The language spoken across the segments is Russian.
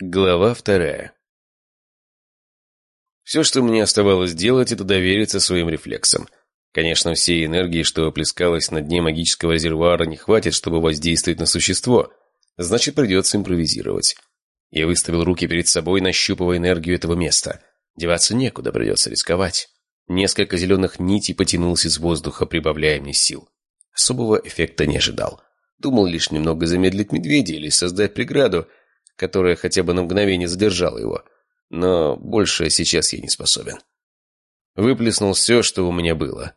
Глава вторая. Все, что мне оставалось делать, это довериться своим рефлексам. Конечно, всей энергии, что плескалось на дне магического резервуара, не хватит, чтобы воздействовать на существо. Значит, придется импровизировать. Я выставил руки перед собой, нащупывая энергию этого места. Деваться некуда, придется рисковать. Несколько зеленых нитей потянулся из воздуха, прибавляя мне сил. Особого эффекта не ожидал. Думал лишь немного замедлить медведя или создать преграду, которая хотя бы на мгновение задержала его. Но больше сейчас я не способен. Выплеснул все, что у меня было.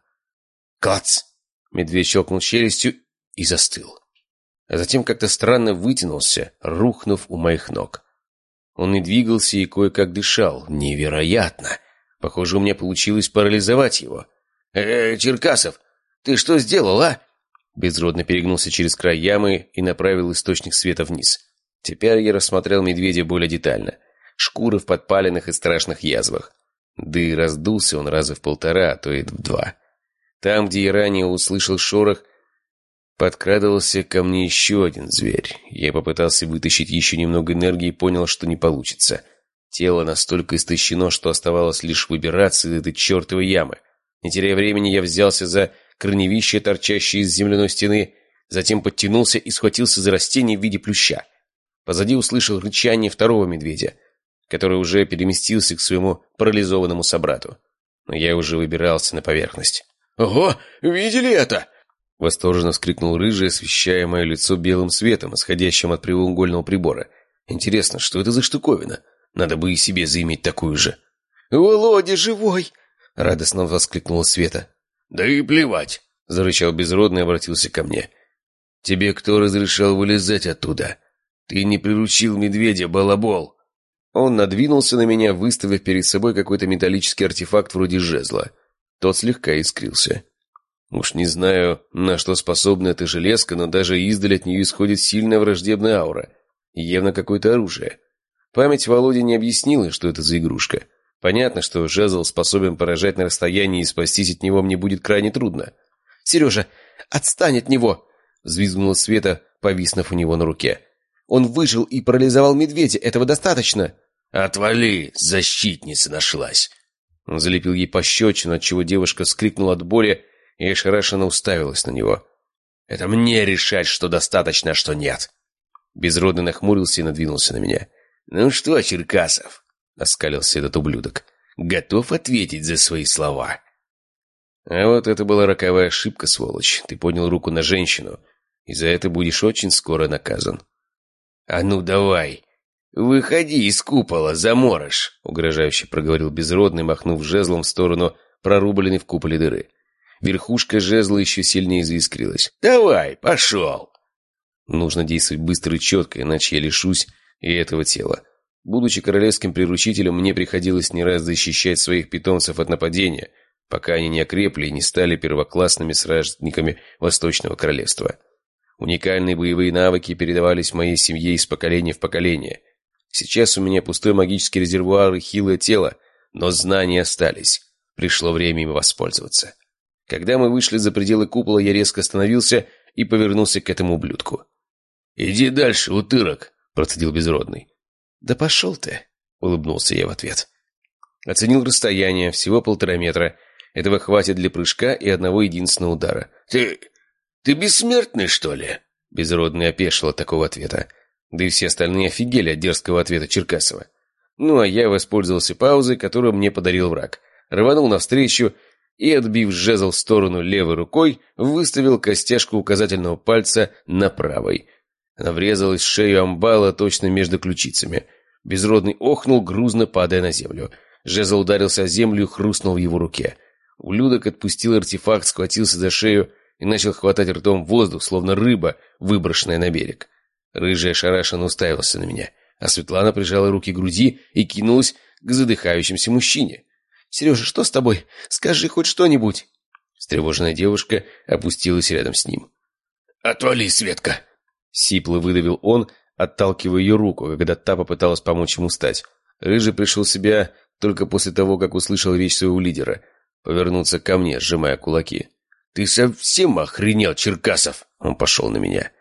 «Клац!» Медведь щелкнул челюстью и застыл. А затем как-то странно вытянулся, рухнув у моих ног. Он не двигался и кое-как дышал. Невероятно! Похоже, у меня получилось парализовать его. «Э, -э Черкасов, ты что сделал, а?» Безродно перегнулся через край ямы и направил источник света вниз. Теперь я рассмотрел медведя более детально. Шкура в подпаленных и страшных язвах. Да и раздулся он раза в полтора, а то и в два. Там, где я ранее услышал шорох, подкрадывался ко мне еще один зверь. Я попытался вытащить еще немного энергии и понял, что не получится. Тело настолько истощено, что оставалось лишь выбираться из этой чертовой ямы. Не теряя времени, я взялся за корневище, торчащее из земляной стены, затем подтянулся и схватился за растение в виде плюща. Позади услышал рычание второго медведя, который уже переместился к своему парализованному собрату. Но я уже выбирался на поверхность. «Ого! Видели это?» Восторженно вскрикнул рыжий, освещая мое лицо белым светом, исходящим от прямоугольного прибора. «Интересно, что это за штуковина? Надо бы и себе заиметь такую же». «Володя живой!» — радостно воскликнула Света. «Да и плевать!» — зарычал безродный и обратился ко мне. «Тебе кто разрешал вылезать оттуда?» «Ты не приручил медведя, балабол!» Он надвинулся на меня, выставив перед собой какой-то металлический артефакт вроде жезла. Тот слегка искрился. Уж не знаю, на что способна эта железка, но даже издаль от нее исходит сильная враждебная аура. Явно какое-то оружие. Память Володи не объяснила, что это за игрушка. Понятно, что жезл способен поражать на расстоянии, и спастись от него мне будет крайне трудно. «Сережа, отстань от него!» — взвизгнула Света, повиснув у него на руке. Он выжил и парализовал медведя. Этого достаточно. «Отвали! Защитница нашлась!» Он залепил ей пощечину, отчего девушка вскрикнула от боли и ошарашенно уставилась на него. «Это мне решать, что достаточно, а что нет!» Безродный нахмурился и надвинулся на меня. «Ну что, Черкасов?» — оскалился этот ублюдок. «Готов ответить за свои слова?» А вот это была роковая ошибка, сволочь. Ты поднял руку на женщину, и за это будешь очень скоро наказан. «А ну давай! Выходи из купола, заморож!» — угрожающе проговорил Безродный, махнув жезлом в сторону прорубленной в куполе дыры. Верхушка жезла еще сильнее заискрилась. «Давай, пошел!» Нужно действовать быстро и четко, иначе я лишусь и этого тела. Будучи королевским приручителем, мне приходилось не раз защищать своих питомцев от нападения, пока они не окрепли и не стали первоклассными сражниками Восточного Королевства. Уникальные боевые навыки передавались моей семье из поколения в поколение. Сейчас у меня пустой магический резервуар и хилое тело, но знания остались. Пришло время им воспользоваться. Когда мы вышли за пределы купола, я резко остановился и повернулся к этому ублюдку. «Иди дальше, утырок!» – процедил Безродный. «Да пошел ты!» – улыбнулся я в ответ. Оценил расстояние, всего полтора метра. Этого хватит для прыжка и одного единственного удара. «Ты... «Ты бессмертный, что ли?» Безродный опешил от такого ответа. Да и все остальные офигели от дерзкого ответа Черкасова. Ну, а я воспользовался паузой, которую мне подарил враг. Рванул навстречу и, отбив жезл в сторону левой рукой, выставил костяшку указательного пальца на правой. Она врезалась в шею амбала точно между ключицами. Безродный охнул, грузно падая на землю. Жезл ударился о землю и хрустнул в его руке. Улюдок отпустил артефакт, схватился за шею и начал хватать ртом воздух, словно рыба, выброшенная на берег. Рыжий ошарашенно уставился на меня, а Светлана прижала руки к груди и кинулась к задыхающемуся мужчине. «Сережа, что с тобой? Скажи хоть что-нибудь!» Встревоженная девушка опустилась рядом с ним. «Отвали, Светка!» Сипло выдавил он, отталкивая ее руку, когда та попыталась помочь ему встать. Рыжий пришел в себя только после того, как услышал речь своего лидера. Повернуться ко мне, сжимая кулаки. «Ты совсем охренел, Черкасов?» Он пошел на меня.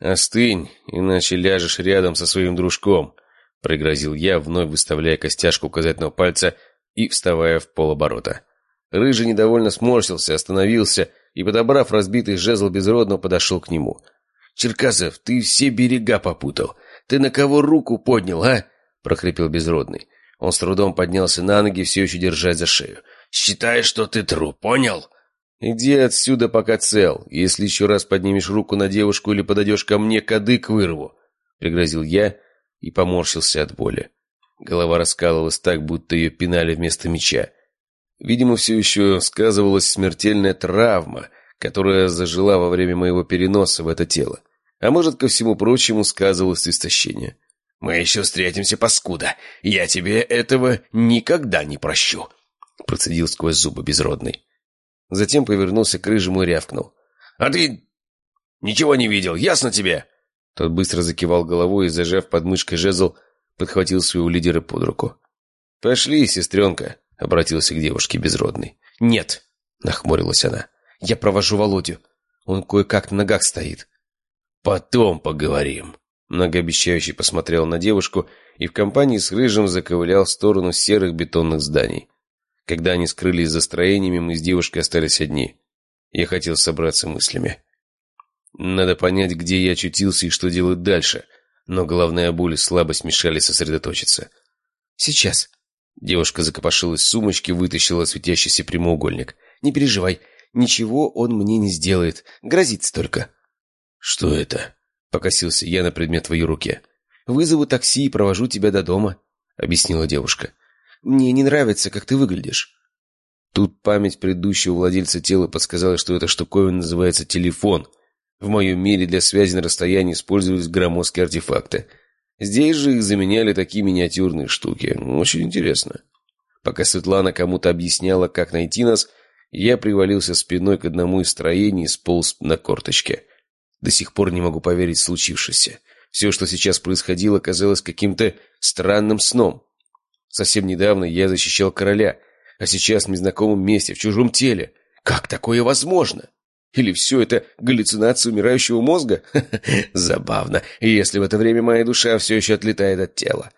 «Остынь, иначе ляжешь рядом со своим дружком», — пригрозил я, вновь выставляя костяшку указательного пальца и вставая в полоборота. Рыжий недовольно сморщился, остановился и, подобрав разбитый жезл безродного, подошел к нему. «Черкасов, ты все берега попутал. Ты на кого руку поднял, а?» — прохрипел безродный. Он с трудом поднялся на ноги, все еще держась за шею. «Считай, что ты труп, понял?» «Иди отсюда, пока цел. Если еще раз поднимешь руку на девушку или подойдешь ко мне, кадык вырву», — пригрозил я и поморщился от боли. Голова раскалывалась так, будто ее пинали вместо меча. Видимо, все еще сказывалась смертельная травма, которая зажила во время моего переноса в это тело. А может, ко всему прочему, сказывалось истощение. «Мы еще встретимся, паскуда. Я тебе этого никогда не прощу», — процедил сквозь зубы безродный. Затем повернулся к рыжему и рявкнул. «А ты ничего не видел, ясно тебе?» Тот быстро закивал головой и, зажав под мышкой жезл, подхватил своего лидера под руку. «Пошли, сестренка», — обратился к девушке безродный. «Нет», — нахмурилась она. «Я провожу Володю. Он кое-как на ногах стоит». «Потом поговорим», Многообещающий посмотрел на девушку и в компании с Рыжим заковылял в сторону серых бетонных зданий. Когда они скрылись за строениями, мы с девушкой остались одни. Я хотел собраться мыслями. Надо понять, где я очутился и что делать дальше, но головная боль и слабость мешали сосредоточиться. «Сейчас». Девушка закопошилась в сумочке, вытащила светящийся прямоугольник. «Не переживай, ничего он мне не сделает, грозится только». «Что это?» — покосился я на предмет в твоей руке. «Вызову такси и провожу тебя до дома», — объяснила девушка. «Мне не нравится, как ты выглядишь». Тут память предыдущего владельца тела подсказала, что эта штуковина называется телефон. В моем мире для связи на расстоянии использовались громоздкие артефакты. Здесь же их заменяли такие миниатюрные штуки. Очень интересно. Пока Светлана кому-то объясняла, как найти нас, я привалился спиной к одному из строений и сполз на корточке. До сих пор не могу поверить случившееся. Все, что сейчас происходило, казалось каким-то странным сном. Совсем недавно я защищал короля, а сейчас в незнакомом месте, в чужом теле. Как такое возможно? Или все это галлюцинация умирающего мозга? Забавно, если в это время моя душа все еще отлетает от тела.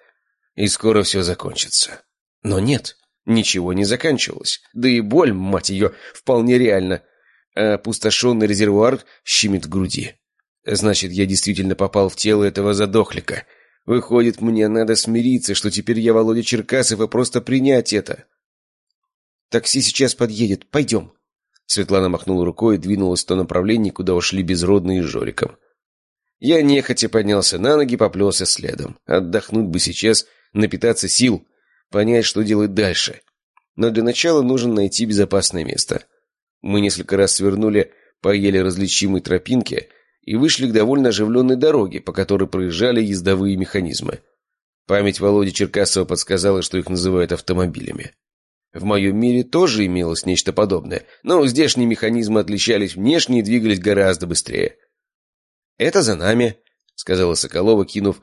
И скоро все закончится. Но нет, ничего не заканчивалось. Да и боль, мать ее, вполне реально а опустошенный резервуар щемит в груди. Значит, я действительно попал в тело этого задохлика. Выходит, мне надо смириться, что теперь я Володя Черкасов, и просто принять это. Такси сейчас подъедет. Пойдем. Светлана махнула рукой и двинулась в то направление, куда ушли безродные с Жориком. Я нехотя поднялся на ноги, поплелся следом. Отдохнуть бы сейчас, напитаться сил, понять, что делать дальше. Но для начала нужно найти безопасное место. Мы несколько раз свернули по еле различимой тропинке и вышли к довольно оживленной дороге, по которой проезжали ездовые механизмы. Память Володи Черкасова подсказала, что их называют автомобилями. В моем мире тоже имелось нечто подобное, но здешние механизмы отличались внешне и двигались гораздо быстрее. «Это за нами», — сказала Соколова, кинув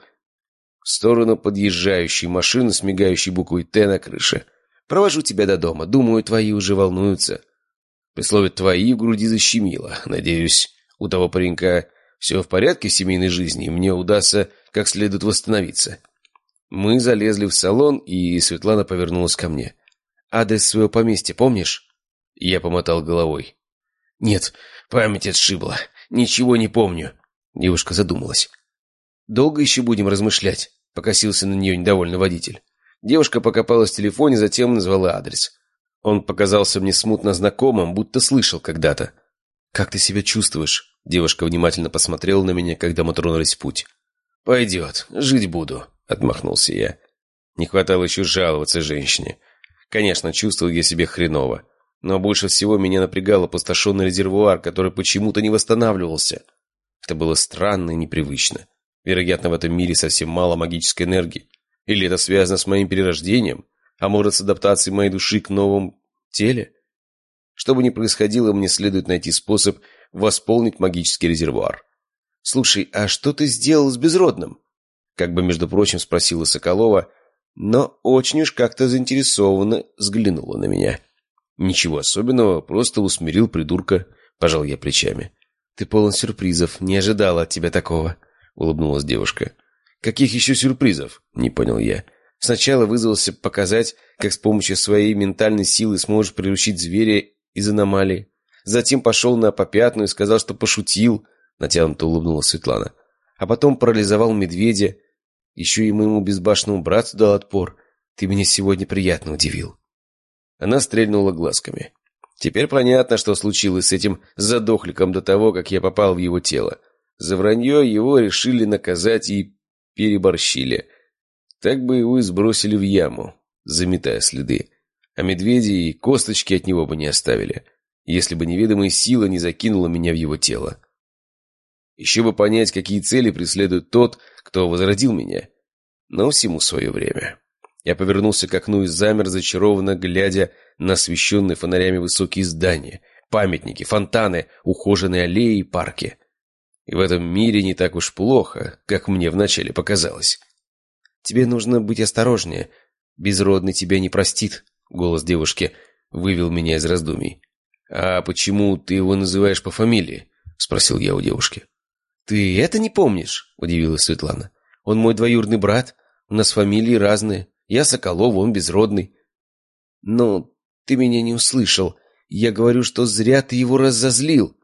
в сторону подъезжающей машины с мигающей буквой «Т» на крыше. «Провожу тебя до дома. Думаю, твои уже волнуются». При слове «твои» в груди защемило. Надеюсь, у того паренька все в порядке в семейной жизни, мне удастся как следует восстановиться. Мы залезли в салон, и Светлана повернулась ко мне. «Адрес своего поместья помнишь?» Я помотал головой. «Нет, память отшибла. Ничего не помню». Девушка задумалась. «Долго еще будем размышлять?» Покосился на нее недовольный водитель. Девушка покопалась в телефоне, затем назвала адрес. Он показался мне смутно знакомым, будто слышал когда-то. «Как ты себя чувствуешь?» Девушка внимательно посмотрела на меня, когда мы тронулись в путь. «Пойдет, жить буду», — отмахнулся я. Не хватало еще жаловаться женщине. Конечно, чувствовал я себя хреново. Но больше всего меня напрягал опустошенный резервуар, который почему-то не восстанавливался. Это было странно и непривычно. Вероятно, в этом мире совсем мало магической энергии. Или это связано с моим перерождением? А может, с адаптацией моей души к новому теле? Что бы ни происходило, мне следует найти способ восполнить магический резервуар. «Слушай, а что ты сделал с безродным?» Как бы, между прочим, спросила Соколова, но очень уж как-то заинтересованно взглянула на меня. «Ничего особенного, просто усмирил придурка», — пожал я плечами. «Ты полон сюрпризов, не ожидала от тебя такого», — улыбнулась девушка. «Каких еще сюрпризов?» — не понял я. Сначала вызвался показать, как с помощью своей ментальной силы сможешь приручить зверя из аномалии. Затем пошел на попятную и сказал, что пошутил. Натянуто улыбнулась Светлана. А потом парализовал медведя. Еще и моему безбашенному брату дал отпор. Ты меня сегодня приятно удивил. Она стрельнула глазками. Теперь понятно, что случилось с этим задохликом до того, как я попал в его тело. За вранье его решили наказать и переборщили. Так бы его и сбросили в яму, заметая следы. А медведи и косточки от него бы не оставили, если бы неведомая сила не закинула меня в его тело. Еще бы понять, какие цели преследует тот, кто возродил меня. Но всему свое время. Я повернулся к окну и замер, зачарованно глядя на освещенные фонарями высокие здания, памятники, фонтаны, ухоженные аллеи и парки. И в этом мире не так уж плохо, как мне вначале показалось. «Тебе нужно быть осторожнее. Безродный тебя не простит», — голос девушки вывел меня из раздумий. «А почему ты его называешь по фамилии?» — спросил я у девушки. «Ты это не помнишь?» — удивилась Светлана. «Он мой двоюродный брат. У нас фамилии разные. Я Соколов, он Безродный». «Но ты меня не услышал. Я говорю, что зря ты его разозлил».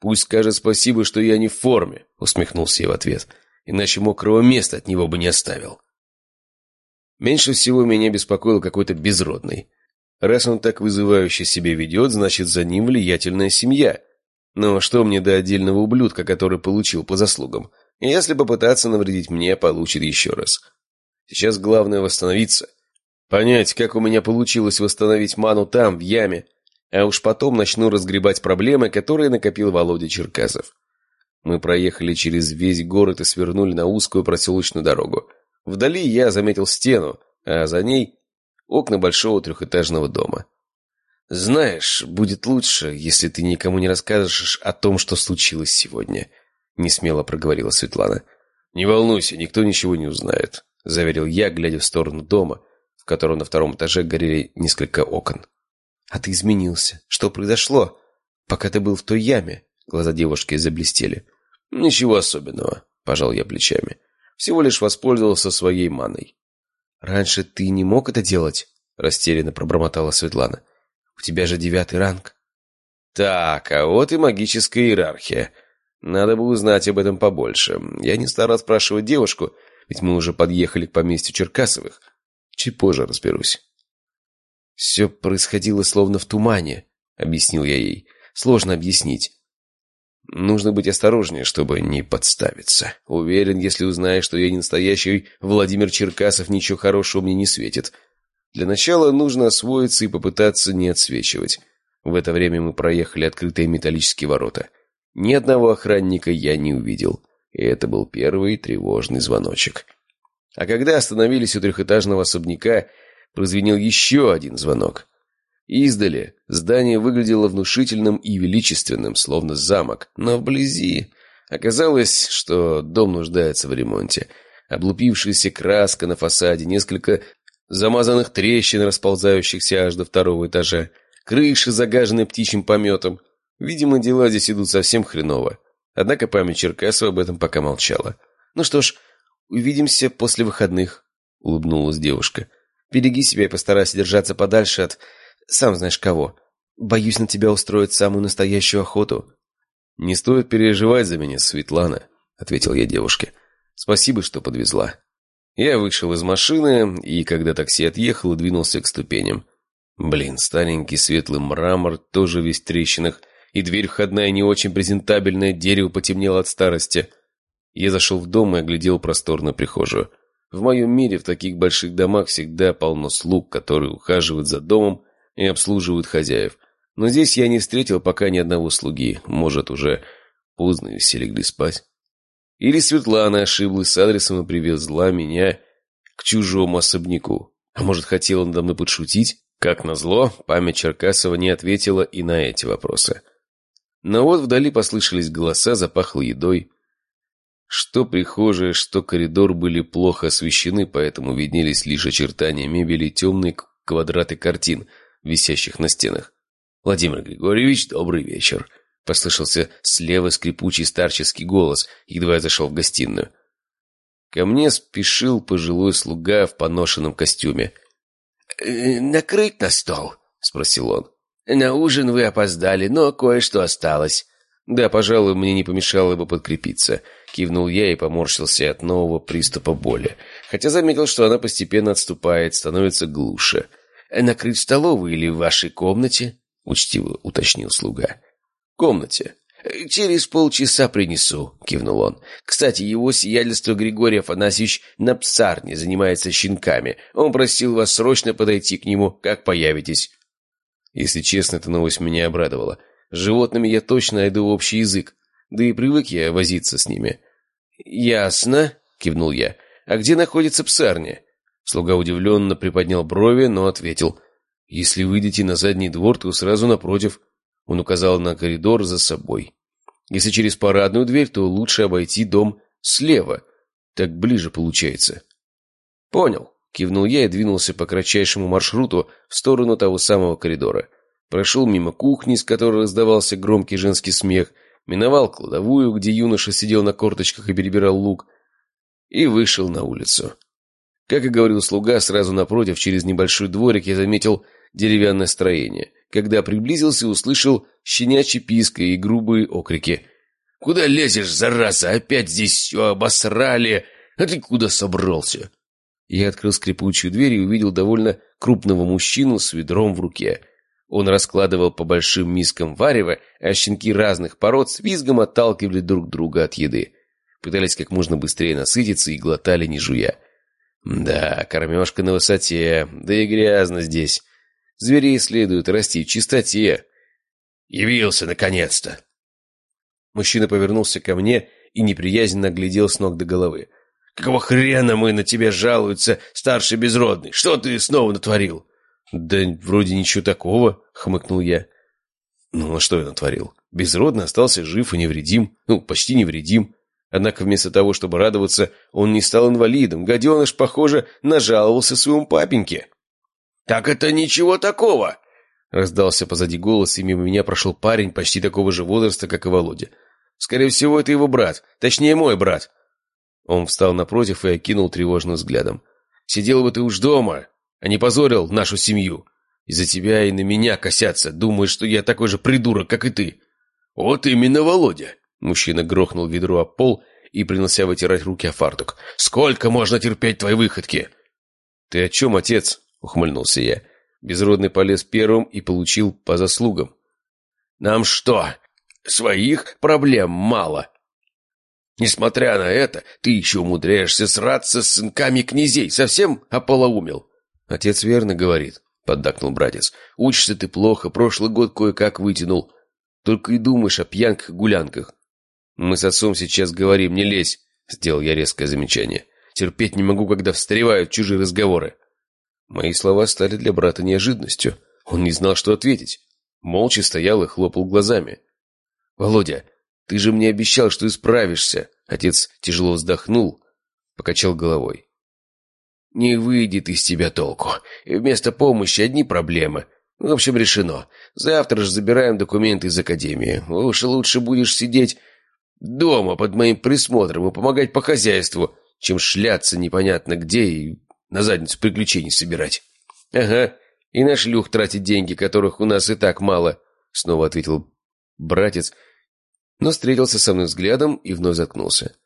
«Пусть скажет спасибо, что я не в форме», — усмехнулся я в ответ. «Иначе мокрого места от него бы не оставил». Меньше всего меня беспокоил какой-то безродный. Раз он так вызывающе себя ведет, значит, за ним влиятельная семья. Но что мне до отдельного ублюдка, который получил по заслугам? Если попытаться навредить мне, получит еще раз. Сейчас главное восстановиться. Понять, как у меня получилось восстановить ману там, в яме. А уж потом начну разгребать проблемы, которые накопил Володя Черкасов. Мы проехали через весь город и свернули на узкую проселочную дорогу. Вдали я заметил стену, а за ней окна большого трехэтажного дома. «Знаешь, будет лучше, если ты никому не расскажешь о том, что случилось сегодня», — несмело проговорила Светлана. «Не волнуйся, никто ничего не узнает», — заверил я, глядя в сторону дома, в котором на втором этаже горели несколько окон. «А ты изменился. Что произошло, пока ты был в той яме?» Глаза девушки заблестели. «Ничего особенного», — пожал я плечами. Всего лишь воспользовался своей маной. «Раньше ты не мог это делать?» — растерянно пробормотала Светлана. «У тебя же девятый ранг». «Так, а вот и магическая иерархия. Надо бы узнать об этом побольше. Я не стал расспрашивать девушку, ведь мы уже подъехали к поместью Черкасовых. Чуть позже разберусь». «Все происходило словно в тумане», — объяснил я ей. «Сложно объяснить. Нужно быть осторожнее, чтобы не подставиться. Уверен, если узнаешь, что я не настоящий Владимир Черкасов, ничего хорошего мне не светит. Для начала нужно освоиться и попытаться не отсвечивать. В это время мы проехали открытые металлические ворота. Ни одного охранника я не увидел. И это был первый тревожный звоночек. А когда остановились у трехэтажного особняка, прозвенел еще один звонок. Издали здание выглядело внушительным и величественным, словно замок, но вблизи оказалось, что дом нуждается в ремонте. Облупившаяся краска на фасаде, несколько замазанных трещин, расползающихся аж до второго этажа, крыши, загаженные птичьим пометом. Видимо, дела здесь идут совсем хреново. Однако память Черкасова об этом пока молчала. «Ну что ж, увидимся после выходных», — улыбнулась девушка. «Береги себя и постарайся держаться подальше от сам знаешь кого. Боюсь на тебя устроить самую настоящую охоту». «Не стоит переживать за меня, Светлана», — ответил я девушке. «Спасибо, что подвезла». Я вышел из машины, и, когда такси отъехало, двинулся к ступеням. Блин, старенький светлый мрамор, тоже весь в трещинах, и дверь входная не очень презентабельная, дерево потемнело от старости. Я зашел в дом и оглядел просторную прихожую. В моем мире в таких больших домах всегда полно слуг, которые ухаживают за домом и обслуживают хозяев. Но здесь я не встретил пока ни одного слуги. Может, уже поздно и все легли спать. Или Светлана ошиблась с адресом и привезла меня к чужому особняку. А может, хотела надо мной подшутить? Как назло, память Черкасова не ответила и на эти вопросы. Но вот вдали послышались голоса, запахло едой. Что прихожая, что коридор были плохо освещены, поэтому виднелись лишь очертания мебели темные квадраты картин — висящих на стенах. «Владимир Григорьевич, добрый вечер!» Послышался слева скрипучий старческий голос, едва я зашел в гостиную. Ко мне спешил пожилой слуга в поношенном костюме. «Э, «Накрыть на стол?» — спросил он. «На ужин вы опоздали, но кое-что осталось». «Да, пожалуй, мне не помешало бы подкрепиться», — кивнул я и поморщился от нового приступа боли. Хотя заметил, что она постепенно отступает, становится глуше. «Накрыть в столовой или в вашей комнате?» — учтиво уточнил слуга. «В комнате». «Через полчаса принесу», — кивнул он. «Кстати, его сиятельство Григорий Афанасьевич на псарне занимается щенками. Он просил вас срочно подойти к нему, как появитесь». Если честно, эта новость меня обрадовала. С животными я точно найду общий язык, да и привык я возиться с ними. «Ясно», — кивнул я. «А где находится псарня?» Слуга удивленно приподнял брови, но ответил. «Если выйдете на задний двор, то сразу напротив». Он указал на коридор за собой. Если через парадную дверь, то лучше обойти дом слева. Так ближе получается. Понял. Кивнул я и двинулся по кратчайшему маршруту в сторону того самого коридора. Прошел мимо кухни, с которой раздавался громкий женский смех, миновал кладовую, где юноша сидел на корточках и перебирал лук, и вышел на улицу. Как и говорил слуга, сразу напротив, через небольшой дворик, я заметил деревянное строение. Когда приблизился, услышал щенячий писк и грубые окрики. «Куда лезешь, зараза? Опять здесь все обосрали! А ты куда собрался?» Я открыл скрипучую дверь и увидел довольно крупного мужчину с ведром в руке. Он раскладывал по большим мискам варево, а щенки разных пород с визгом отталкивали друг друга от еды. Пытались как можно быстрее насытиться и глотали не жуя. Да, кормежка на высоте, да и грязно здесь. Зверей следует расти в чистоте. Явился, наконец-то!» Мужчина повернулся ко мне и неприязненно глядел с ног до головы. «Какого хрена мы на тебя жалуются, старший безродный? Что ты снова натворил?» «Да вроде ничего такого», — хмыкнул я. «Ну, а что я натворил? Безродный остался жив и невредим, ну, почти невредим. Однако вместо того, чтобы радоваться, он не стал инвалидом. Гаденыш, похоже, нажаловался своему папеньке». «Так это ничего такого!» Раздался позади голос, и мимо меня прошел парень почти такого же возраста, как и Володя. «Скорее всего, это его брат. Точнее, мой брат». Он встал напротив и окинул тревожным взглядом. «Сидел бы ты уж дома, а не позорил нашу семью. Из-за тебя и на меня косятся, думают, что я такой же придурок, как и ты». «Вот именно, Володя!» Мужчина грохнул ведро о пол и принялся вытирать руки о фартук. «Сколько можно терпеть твои выходки?» «Ты о чем, отец?» ухмыльнулся я. Безродный полез первым и получил по заслугам. «Нам что, своих проблем мало?» «Несмотря на это, ты еще умудряешься сраться с сынками князей. Совсем ополоумел?» «Отец верно говорит», — поддакнул братец. «Учишься ты плохо, прошлый год кое-как вытянул. Только и думаешь о пьянках и гулянках. Мы с отцом сейчас говорим, не лезь», — сделал я резкое замечание. «Терпеть не могу, когда встревают чужие разговоры». Мои слова стали для брата неожиданностью. Он не знал, что ответить. Молча стоял и хлопал глазами. «Володя, ты же мне обещал, что исправишься!» Отец тяжело вздохнул, покачал головой. «Не выйдет из тебя толку. И вместо помощи одни проблемы. В общем, решено. Завтра же забираем документы из академии. Уж лучше будешь сидеть дома под моим присмотром и помогать по хозяйству, чем шляться непонятно где и на задницу приключений собирать. Ага, и на шлюх тратить деньги, которых у нас и так мало, снова ответил братец, но встретился со мной взглядом и вновь заткнулся.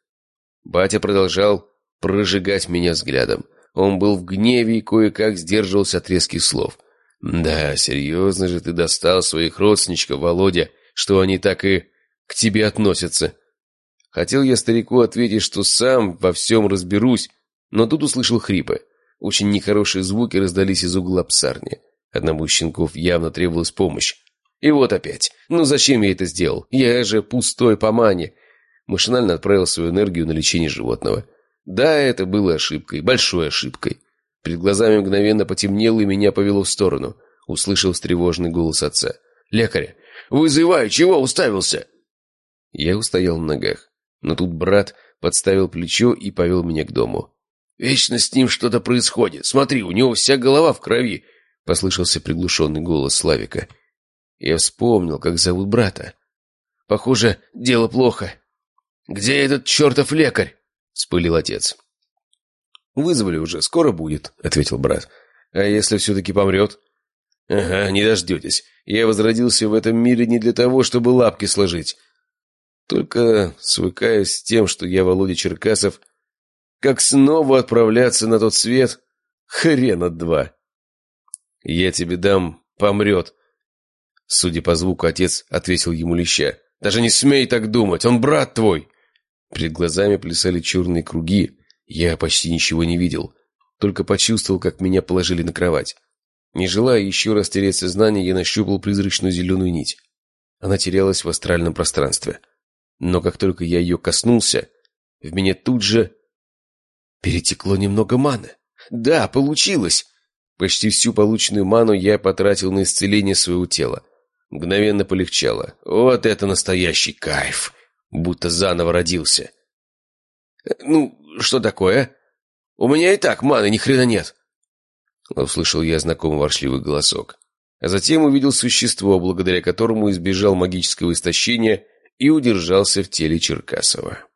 Батя продолжал прожигать меня взглядом. Он был в гневе и кое-как сдерживался от резких слов. «Да, серьезно же ты достал своих родственничков, Володя, что они так и к тебе относятся». Хотел я старику ответить, что сам во всем разберусь, но тут услышал хрипы. Очень нехорошие звуки раздались из угла псарни. Одному из щенков явно требовалась помощь. И вот опять. Ну зачем я это сделал? Я же пустой по мане. Машинально отправил свою энергию на лечение животного. Да, это было ошибкой, большой ошибкой. Перед глазами мгновенно потемнело и меня повело в сторону. Услышал встревоженный голос отца. «Лекаря! Вызывай! Чего уставился?» Я устоял на ногах. Но тут брат подставил плечо и повел меня к дому. Вечно с ним что-то происходит. Смотри, у него вся голова в крови. Послышался приглушенный голос Славика. Я вспомнил, как зовут брата. Похоже, дело плохо. «Где этот чертов лекарь?» — спылил отец. «Вызвали уже, скоро будет», — ответил брат. «А если все-таки помрет?» «Ага, не дождетесь. Я возродился в этом мире не для того, чтобы лапки сложить. Только свыкаюсь с тем, что я Володя Черкасов, как снова отправляться на тот свет, хрена два. Я тебе дам, помрет». Судя по звуку, отец отвесил ему леща. «Даже не смей так думать, он брат твой!» Перед глазами плясали черные круги. Я почти ничего не видел, только почувствовал, как меня положили на кровать. Не желая еще раз терять сознание, я нащупал призрачную зеленую нить. Она терялась в астральном пространстве. Но как только я ее коснулся, в меня тут же перетекло немного маны. Да, получилось! Почти всю полученную ману я потратил на исцеление своего тела. Мгновенно полегчало. Вот это настоящий кайф! Будто заново родился. «Ну, что такое? У меня и так маны ни хрена нет!» Услышал я знакомый воршливый голосок. А затем увидел существо, благодаря которому избежал магического истощения и удержался в теле Черкасова.